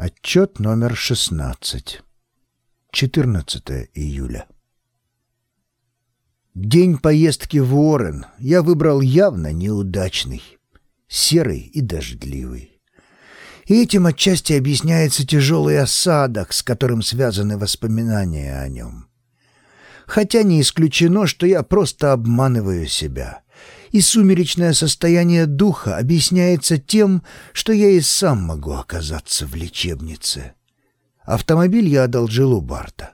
Отчет номер 16. 14 июля. День поездки в Уоррен я выбрал явно неудачный, серый и дождливый. И этим отчасти объясняется тяжелый осадок, с которым связаны воспоминания о нем. Хотя не исключено, что я просто обманываю себя — и сумеречное состояние духа объясняется тем, что я и сам могу оказаться в лечебнице. Автомобиль я одолжил у Барта.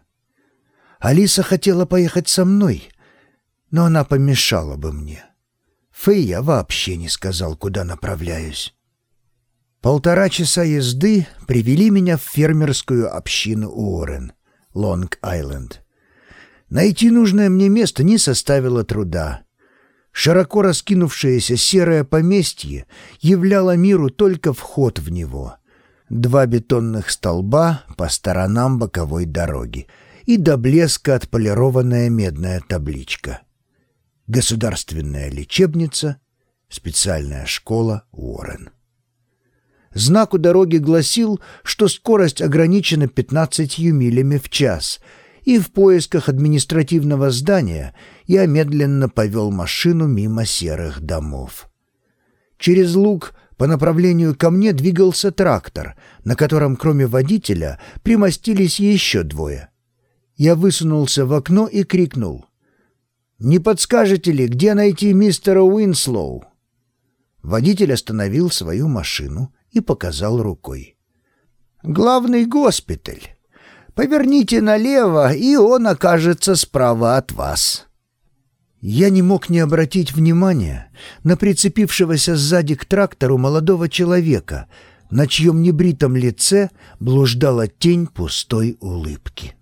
Алиса хотела поехать со мной, но она помешала бы мне. Фэй я вообще не сказал, куда направляюсь. Полтора часа езды привели меня в фермерскую общину Уоррен, Лонг-Айленд. Найти нужное мне место не составило труда. Широко раскинувшееся серое поместье являло миру только вход в него. Два бетонных столба по сторонам боковой дороги и до блеска отполированная медная табличка. Государственная лечебница, специальная школа Уоррен. Знак у дороги гласил, что скорость ограничена 15 милями в час — и в поисках административного здания я медленно повел машину мимо серых домов. Через луг по направлению ко мне двигался трактор, на котором кроме водителя примостились еще двое. Я высунулся в окно и крикнул. «Не подскажете ли, где найти мистера Уинслоу?» Водитель остановил свою машину и показал рукой. «Главный госпиталь. Поверните налево, и он окажется справа от вас». Я не мог не обратить внимания на прицепившегося сзади к трактору молодого человека, на чьем небритом лице блуждала тень пустой улыбки.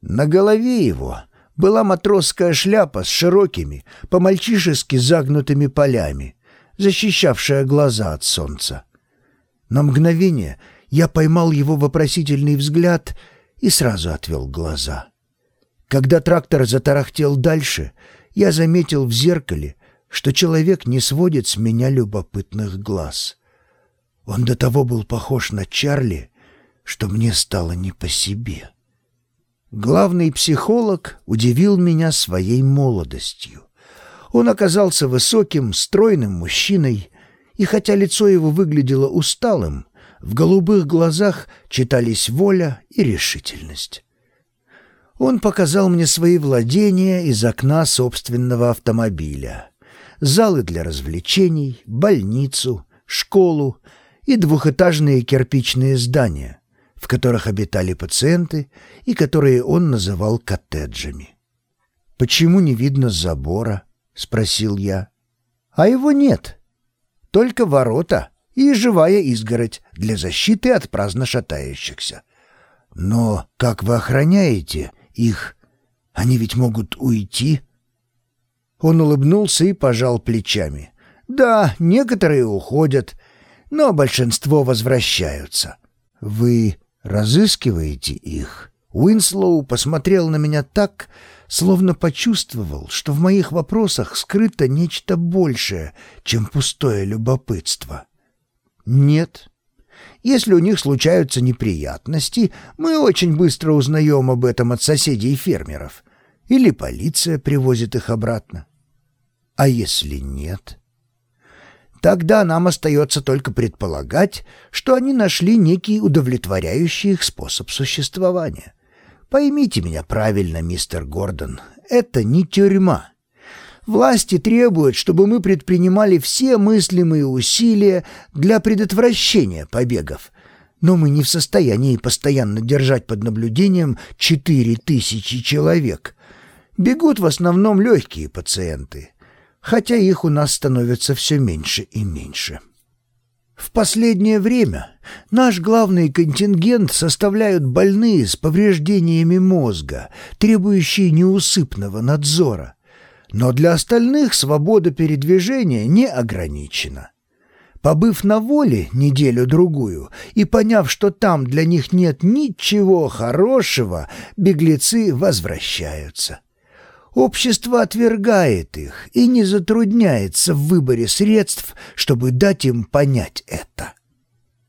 На голове его была матросская шляпа с широкими, по-мальчишески загнутыми полями, защищавшая глаза от солнца. На мгновение я поймал его вопросительный взгляд — и сразу отвел глаза. Когда трактор затарахтел дальше, я заметил в зеркале, что человек не сводит с меня любопытных глаз. Он до того был похож на Чарли, что мне стало не по себе. Главный психолог удивил меня своей молодостью. Он оказался высоким, стройным мужчиной, и хотя лицо его выглядело усталым, в голубых глазах читались воля и решительность. Он показал мне свои владения из окна собственного автомобиля. Залы для развлечений, больницу, школу и двухэтажные кирпичные здания, в которых обитали пациенты и которые он называл коттеджами. «Почему не видно забора?» — спросил я. «А его нет. Только ворота», и живая изгородь для защиты от праздно шатающихся. Но как вы охраняете их? Они ведь могут уйти. Он улыбнулся и пожал плечами. Да, некоторые уходят, но большинство возвращаются. Вы разыскиваете их? Уинслоу посмотрел на меня так, словно почувствовал, что в моих вопросах скрыто нечто большее, чем пустое любопытство. Нет. Если у них случаются неприятности, мы очень быстро узнаем об этом от соседей и фермеров. Или полиция привозит их обратно. А если нет? Тогда нам остается только предполагать, что они нашли некий удовлетворяющий их способ существования. Поймите меня правильно, мистер Гордон, это не тюрьма. Власти требуют, чтобы мы предпринимали все мыслимые усилия для предотвращения побегов. Но мы не в состоянии постоянно держать под наблюдением четыре тысячи человек. Бегут в основном легкие пациенты, хотя их у нас становится все меньше и меньше. В последнее время наш главный контингент составляют больные с повреждениями мозга, требующие неусыпного надзора. Но для остальных свобода передвижения не ограничена. Побыв на воле неделю-другую и поняв, что там для них нет ничего хорошего, беглецы возвращаются. Общество отвергает их и не затрудняется в выборе средств, чтобы дать им понять это.